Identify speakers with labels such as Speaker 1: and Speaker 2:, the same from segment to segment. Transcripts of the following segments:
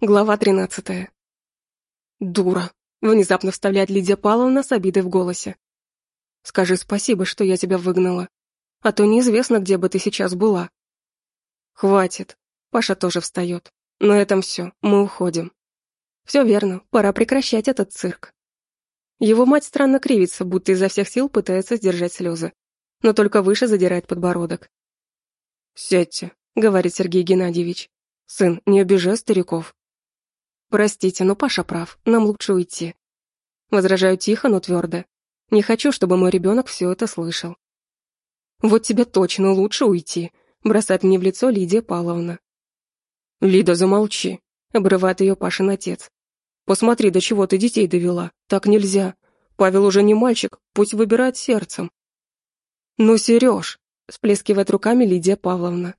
Speaker 1: Глава тринадцатая. «Дура!» — внезапно вставляет Лидия Павловна с обидой в голосе. «Скажи спасибо, что я тебя выгнала, а то неизвестно, где бы ты сейчас была». «Хватит!» — Паша тоже встает. «На этом все, мы уходим». «Все верно, пора прекращать этот цирк». Его мать странно кривится, будто изо всех сил пытается сдержать слезы, но только выше задирает подбородок. «Сядьте», — говорит Сергей Геннадьевич. «Сын, не обижай стариков». «Простите, но Паша прав, нам лучше уйти». Возражаю тихо, но твердо. Не хочу, чтобы мой ребенок все это слышал. «Вот тебе точно лучше уйти», — бросает мне в лицо Лидия Павловна. «Лида, замолчи», — обрывает ее Пашин отец. «Посмотри, до чего ты детей довела. Так нельзя. Павел уже не мальчик, пусть выбирает сердцем». «Ну, Сереж», — сплескивает руками Лидия Павловна.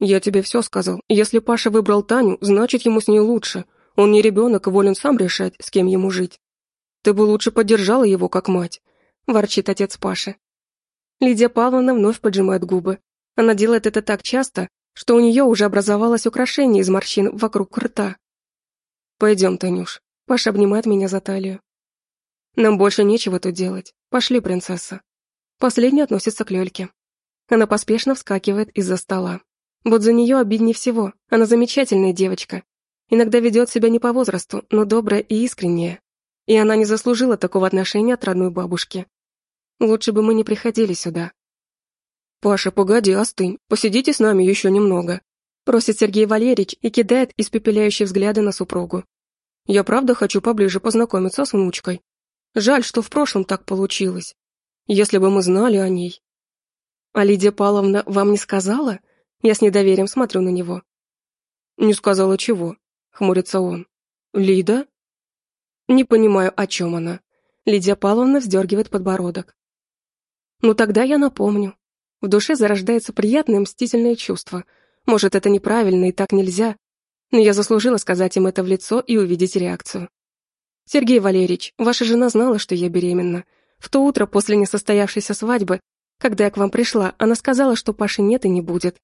Speaker 1: «Я тебе все сказал. Если Паша выбрал Таню, значит, ему с ней лучше. Он не ребенок и волен сам решать, с кем ему жить. Ты бы лучше поддержала его, как мать», — ворчит отец Паши. Лидия Павловна вновь поджимает губы. Она делает это так часто, что у нее уже образовалось украшение из морщин вокруг рта. «Пойдем, Танюш». Паша обнимает меня за талию. «Нам больше нечего тут делать. Пошли, принцесса». Последняя относится к Лёльке. Она поспешно вскакивает из-за стола. Вот за нее обиднее всего. Она замечательная девочка. Иногда ведет себя не по возрасту, но добрая и искренняя. И она не заслужила такого отношения от родной бабушки. Лучше бы мы не приходили сюда. «Паша, погоди, остынь. Посидите с нами еще немного», просит Сергей Валерьевич и кидает испепеляющие взгляды на супругу. «Я правда хочу поближе познакомиться с внучкой. Жаль, что в прошлом так получилось. Если бы мы знали о ней». «А Лидия Павловна вам не сказала?» Я с недоверием смотрю на него. «Не сказала чего», — хмурится он. «Лида?» «Не понимаю, о чем она». Лидия Павловна вздергивает подбородок. «Ну тогда я напомню. В душе зарождается приятное мстительное чувство. Может, это неправильно и так нельзя, но я заслужила сказать им это в лицо и увидеть реакцию. Сергей Валерьевич, ваша жена знала, что я беременна. В то утро после несостоявшейся свадьбы, когда я к вам пришла, она сказала, что Паши нет и не будет,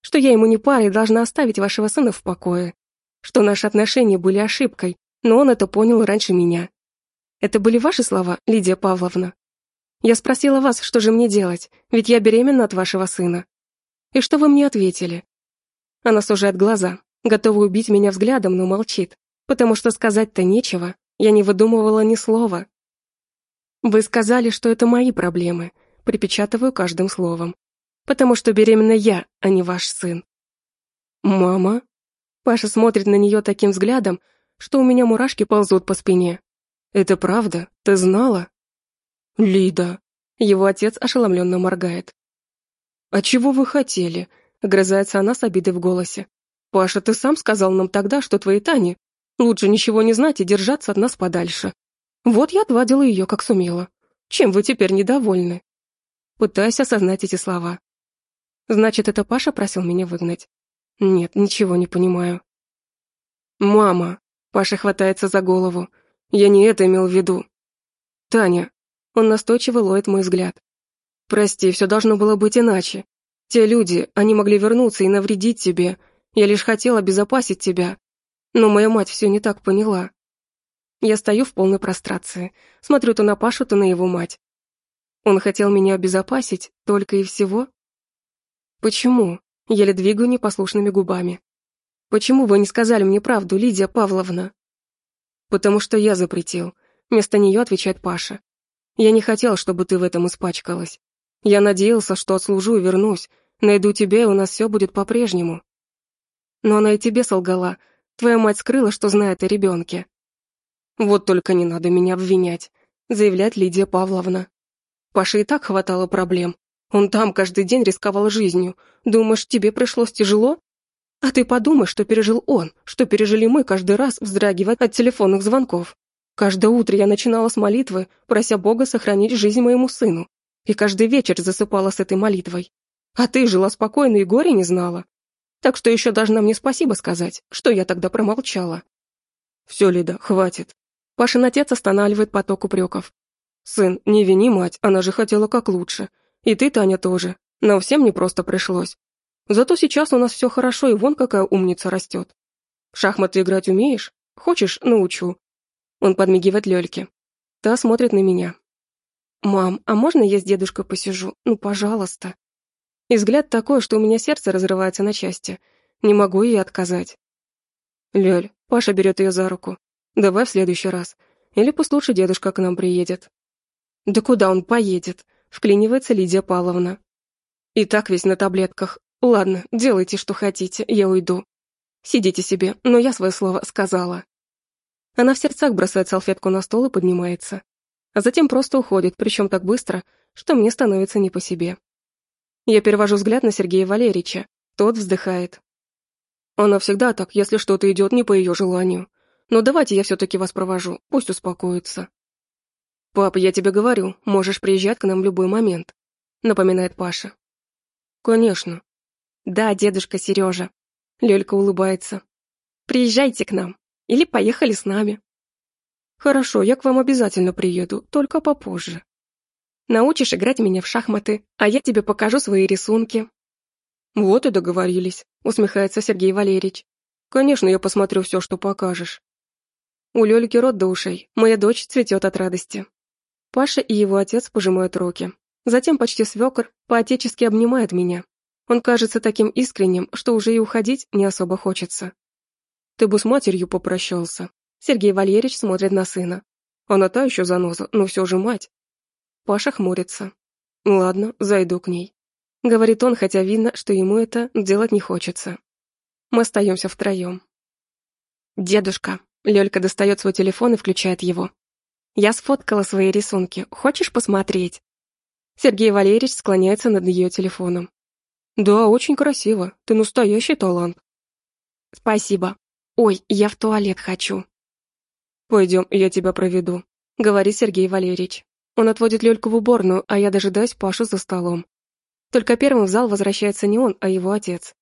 Speaker 1: что я ему не пара и должна оставить вашего сына в покое, что наши отношения были ошибкой, но он это понял раньше меня. Это были ваши слова, Лидия Павловна? Я спросила вас, что же мне делать, ведь я беременна от вашего сына. И что вы мне ответили? Она сужает глаза, готова убить меня взглядом, но молчит, потому что сказать-то нечего, я не выдумывала ни слова. Вы сказали, что это мои проблемы, припечатываю каждым словом потому что беременна я, а не ваш сын». «Мама?» Паша смотрит на нее таким взглядом, что у меня мурашки ползут по спине. «Это правда? Ты знала?» «Лида!» Его отец ошеломленно моргает. «А чего вы хотели?» Огрызается она с обидой в голосе. «Паша, ты сам сказал нам тогда, что твоей Тане лучше ничего не знать и держаться от нас подальше. Вот я отвадила ее, как сумела. Чем вы теперь недовольны?» Пытаюсь осознать эти слова. Значит, это Паша просил меня выгнать? Нет, ничего не понимаю. «Мама!» — Паша хватается за голову. «Я не это имел в виду». «Таня!» — он настойчиво ловит мой взгляд. «Прости, все должно было быть иначе. Те люди, они могли вернуться и навредить тебе. Я лишь хотела обезопасить тебя. Но моя мать все не так поняла». Я стою в полной прострации, смотрю то на Пашу, то на его мать. Он хотел меня обезопасить, только и всего. «Почему?» — еле двигаю непослушными губами. «Почему вы не сказали мне правду, Лидия Павловна?» «Потому что я запретил», — вместо нее отвечает Паша. «Я не хотел, чтобы ты в этом испачкалась. Я надеялся, что отслужу и вернусь, найду тебя, и у нас все будет по-прежнему». Но она и тебе солгала. Твоя мать скрыла, что знает о ребенке. «Вот только не надо меня обвинять», — заявляет Лидия Павловна. Паше и так хватало проблем, он там каждый день рисковал жизнью. Думаешь, тебе пришлось тяжело? А ты подумай, что пережил он, что пережили мы каждый раз, вздрагивая от телефонных звонков. Каждое утро я начинала с молитвы, прося Бога сохранить жизнь моему сыну. И каждый вечер засыпала с этой молитвой. А ты жила спокойно и горе не знала. Так что еще должна мне спасибо сказать, что я тогда промолчала. Все, Лида, хватит. Пашин отец останавливает поток упреков. Сын, не вини мать, она же хотела как лучше. И ты, Таня, тоже. Нам всем не просто пришлось. Зато сейчас у нас все хорошо, и вон какая умница растет. Шахматы играть умеешь? Хочешь, научу?» Он подмигивает Лёльке. Та смотрит на меня. «Мам, а можно я с дедушкой посижу? Ну, пожалуйста». И взгляд такой, что у меня сердце разрывается на части. Не могу ей отказать. «Лёль», Паша берет ее за руку. «Давай в следующий раз. Или лучше дедушка к нам приедет». «Да куда он поедет?» — вклинивается Лидия Павловна. «И так весь на таблетках. Ладно, делайте, что хотите, я уйду. Сидите себе, но я свое слово сказала». Она в сердцах бросает салфетку на стол и поднимается. А затем просто уходит, причем так быстро, что мне становится не по себе. Я перевожу взгляд на Сергея Валерьевича. Тот вздыхает. Она всегда так, если что-то идет не по ее желанию. Но давайте я все-таки вас провожу, пусть успокоится. «Пап, я тебе говорю, можешь приезжать к нам в любой момент», — напоминает Паша. «Конечно». «Да, дедушка Сережа». Лёлька улыбается. «Приезжайте к нам. Или поехали с нами». «Хорошо, я к вам обязательно приеду, только попозже». «Научишь играть меня в шахматы, а я тебе покажу свои рисунки». «Вот и договорились», — усмехается Сергей Валерьевич. «Конечно, я посмотрю все, что покажешь». У Лёльки рот до ушей, моя дочь цветет от радости. Паша и его отец пожимают руки. Затем почти свекор по-отечески обнимает меня. Он кажется таким искренним, что уже и уходить не особо хочется. «Ты бы с матерью попрощался». Сергей Валерьевич смотрит на сына. Она та еще заноза, но все же мать. Паша хмурится. «Ладно, зайду к ней», — говорит он, хотя видно, что ему это делать не хочется. Мы остаемся втроем. «Дедушка», — Лёлька достает свой телефон и включает его. Я сфоткала свои рисунки. Хочешь посмотреть?» Сергей Валерьевич склоняется над ее телефоном. «Да, очень красиво. Ты настоящий талант». «Спасибо. Ой, я в туалет хочу». «Пойдем, я тебя проведу», — говорит Сергей Валерьевич. Он отводит Лёльку в уборную, а я дожидаюсь Пашу за столом. Только первым в зал возвращается не он, а его отец.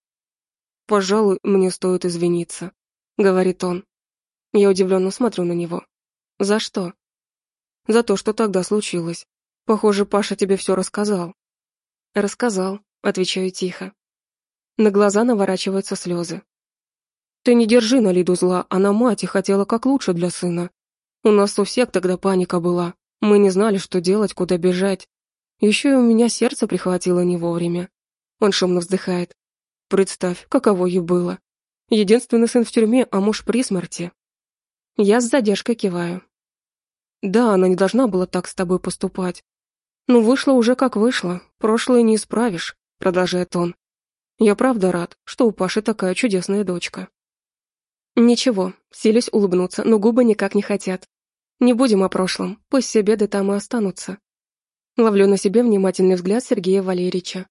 Speaker 1: «Пожалуй, мне стоит извиниться», — говорит он. Я удивленно смотрю на него. «За что?» За то, что тогда случилось. Похоже, Паша тебе все рассказал». «Рассказал», — отвечаю тихо. На глаза наворачиваются слезы. «Ты не держи на Лиду зла, она мать и хотела как лучше для сына. У нас у всех тогда паника была. Мы не знали, что делать, куда бежать. Еще и у меня сердце прихватило не вовремя». Он шумно вздыхает. «Представь, каково ей было. Единственный сын в тюрьме, а муж при смерти». Я с задержкой киваю. Да, она не должна была так с тобой поступать. Ну, вышло уже как вышло, прошлое не исправишь, продолжает он. Я правда рад, что у Паши такая чудесная дочка. Ничего, силюсь улыбнуться, но губы никак не хотят. Не будем о прошлом, пусть все беды там и останутся. Ловлю на себе внимательный взгляд Сергея Валерьевича.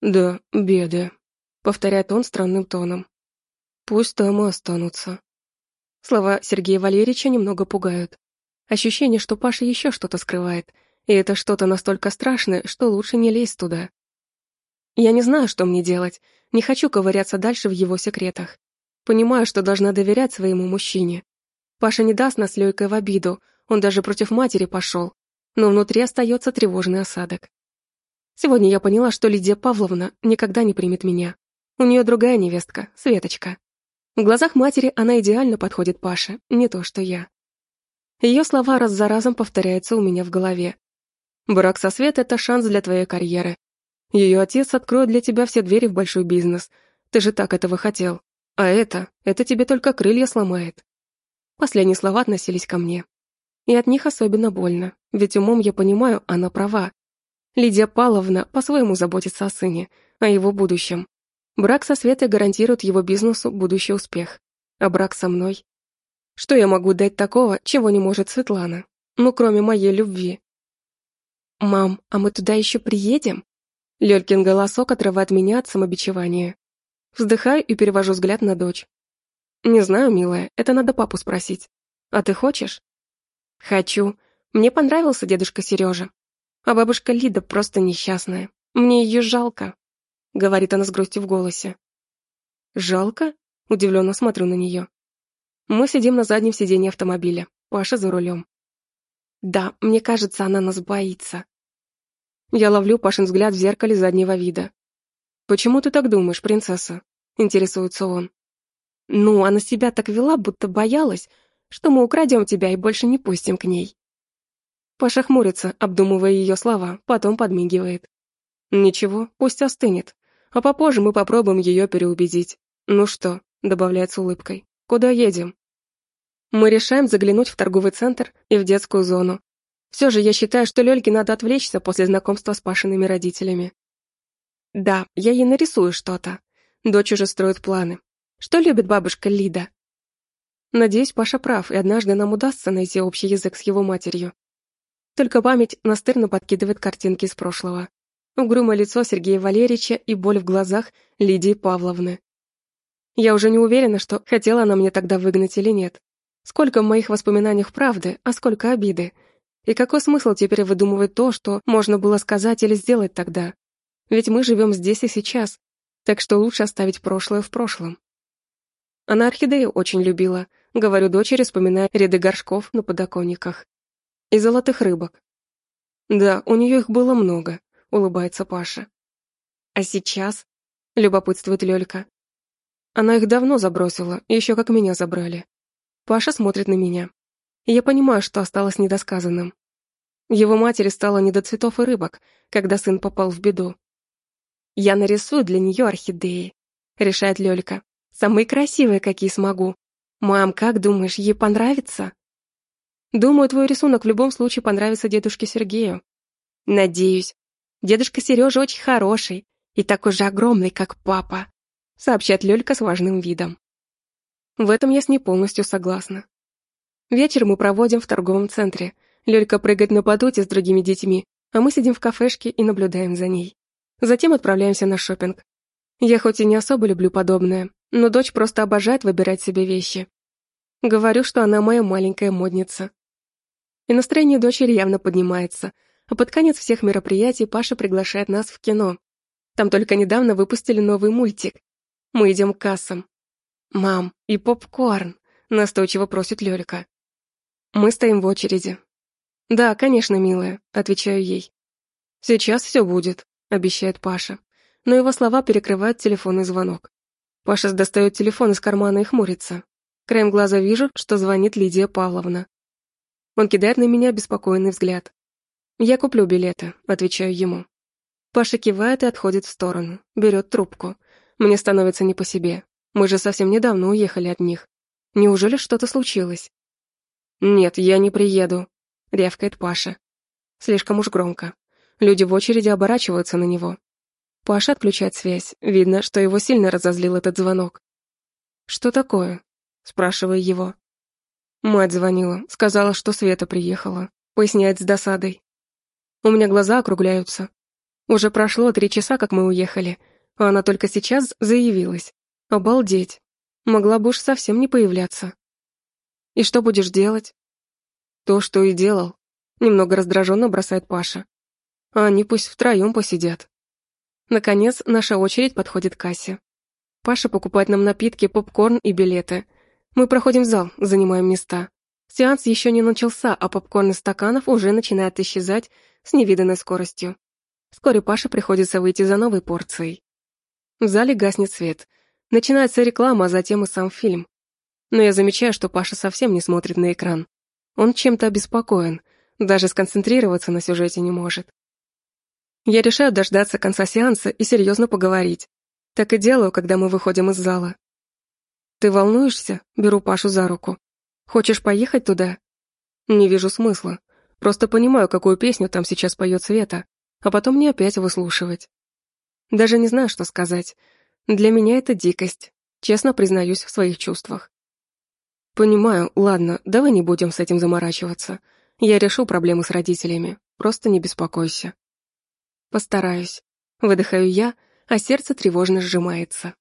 Speaker 1: «Да, беды», — повторяет он странным тоном. «Пусть там и останутся». Слова Сергея Валерьевича немного пугают. Ощущение, что Паша еще что-то скрывает, и это что-то настолько страшное, что лучше не лезть туда. Я не знаю, что мне делать, не хочу ковыряться дальше в его секретах. Понимаю, что должна доверять своему мужчине. Паша не даст нас Лёйкой в обиду, он даже против матери пошел, но внутри остается тревожный осадок. Сегодня я поняла, что Лидия Павловна никогда не примет меня. У нее другая невестка, Светочка. В глазах матери она идеально подходит Паше, не то что я. Ее слова раз за разом повторяются у меня в голове. Брак со Свет — это шанс для твоей карьеры. Ее отец откроет для тебя все двери в большой бизнес. Ты же так этого хотел. А это, это тебе только крылья сломает. Последние слова относились ко мне. И от них особенно больно, ведь умом я понимаю, она права. Лидия Павловна по-своему заботится о сыне, о его будущем. Брак со Светой гарантирует его бизнесу будущий успех. А брак со мной что я могу дать такого, чего не может Светлана? Ну, кроме моей любви. «Мам, а мы туда еще приедем?» Лёлькин голосок отрывает меня от самобичевания. Вздыхаю и перевожу взгляд на дочь. «Не знаю, милая, это надо папу спросить. А ты хочешь?» «Хочу. Мне понравился дедушка Сережа. А бабушка Лида просто несчастная. Мне ее жалко», — говорит она с грустью в голосе. «Жалко?» — удивленно смотрю на нее. Мы сидим на заднем сиденье автомобиля. Паша за рулем. Да, мне кажется, она нас боится. Я ловлю Пашин взгляд в зеркале заднего вида. «Почему ты так думаешь, принцесса?» — интересуется он. Ну, она себя так вела, будто боялась, что мы украдем тебя и больше не пустим к ней. Паша хмурится, обдумывая ее слова, потом подмигивает. Ничего, пусть остынет. А попозже мы попробуем ее переубедить. Ну что, добавляет с улыбкой, куда едем? Мы решаем заглянуть в торговый центр и в детскую зону. Все же я считаю, что Лёльке надо отвлечься после знакомства с Пашиными родителями. Да, я ей нарисую что-то. Дочь уже строит планы. Что любит бабушка Лида? Надеюсь, Паша прав, и однажды нам удастся найти общий язык с его матерью. Только память настырно подкидывает картинки из прошлого. Угрюмое лицо Сергея Валерьевича и боль в глазах Лидии Павловны. Я уже не уверена, что хотела она мне тогда выгнать или нет. Сколько в моих воспоминаниях правды, а сколько обиды. И какой смысл теперь выдумывать то, что можно было сказать или сделать тогда? Ведь мы живем здесь и сейчас, так что лучше оставить прошлое в прошлом. Она орхидею очень любила, говорю дочери, вспоминая ряды горшков на подоконниках. И золотых рыбок. Да, у нее их было много, улыбается Паша. А сейчас? Любопытствует Лёлька. Она их давно забросила, еще как меня забрали. Паша смотрит на меня. я понимаю, что осталось недосказанным. Его матери стало не до цветов и рыбок, когда сын попал в беду. «Я нарисую для нее орхидеи», — решает Лёлька. «Самые красивые, какие смогу. Мам, как думаешь, ей понравится?» «Думаю, твой рисунок в любом случае понравится дедушке Сергею». «Надеюсь. Дедушка Сережа очень хороший и такой же огромный, как папа», — сообщает Лёлька с важным видом. В этом я с ней полностью согласна. Вечер мы проводим в торговом центре. Лёлька прыгает на батуте с другими детьми, а мы сидим в кафешке и наблюдаем за ней. Затем отправляемся на шопинг. Я хоть и не особо люблю подобное, но дочь просто обожает выбирать себе вещи. Говорю, что она моя маленькая модница. И настроение дочери явно поднимается, а под конец всех мероприятий Паша приглашает нас в кино. Там только недавно выпустили новый мультик. Мы идем к кассам. «Мам, и попкорн!» — настойчиво просит Лёлька. Мы стоим в очереди. «Да, конечно, милая», — отвечаю ей. «Сейчас все будет», — обещает Паша. Но его слова перекрывают телефонный звонок. Паша достает телефон из кармана и хмурится. Краем глаза вижу, что звонит Лидия Павловна. Он кидает на меня беспокойный взгляд. «Я куплю билеты», — отвечаю ему. Паша кивает и отходит в сторону, берет трубку. Мне становится не по себе. Мы же совсем недавно уехали от них. Неужели что-то случилось? «Нет, я не приеду», — рявкает Паша. Слишком уж громко. Люди в очереди оборачиваются на него. Паша отключает связь. Видно, что его сильно разозлил этот звонок. «Что такое?» — спрашиваю его. Мать звонила, сказала, что Света приехала. Поясняет с досадой. У меня глаза округляются. Уже прошло три часа, как мы уехали, а она только сейчас заявилась. Обалдеть. Могла бы уж совсем не появляться. И что будешь делать? То, что и делал. Немного раздраженно бросает Паша. А они пусть втроем посидят. Наконец, наша очередь подходит к кассе. Паша покупает нам напитки, попкорн и билеты. Мы проходим в зал, занимаем места. Сеанс еще не начался, а попкорн из стаканов уже начинает исчезать с невиданной скоростью. Вскоре Паше приходится выйти за новой порцией. В зале гаснет свет. Начинается реклама, а затем и сам фильм. Но я замечаю, что Паша совсем не смотрит на экран. Он чем-то обеспокоен, даже сконцентрироваться на сюжете не может. Я решаю дождаться конца сеанса и серьезно поговорить. Так и делаю, когда мы выходим из зала. «Ты волнуешься?» — беру Пашу за руку. «Хочешь поехать туда?» «Не вижу смысла. Просто понимаю, какую песню там сейчас поет Света, а потом мне опять выслушивать. Даже не знаю, что сказать. Для меня это дикость. Честно признаюсь в своих чувствах. Понимаю, ладно, давай не будем с этим заморачиваться. Я решу проблемы с родителями. Просто не беспокойся. Постараюсь. Выдыхаю я, а сердце тревожно сжимается.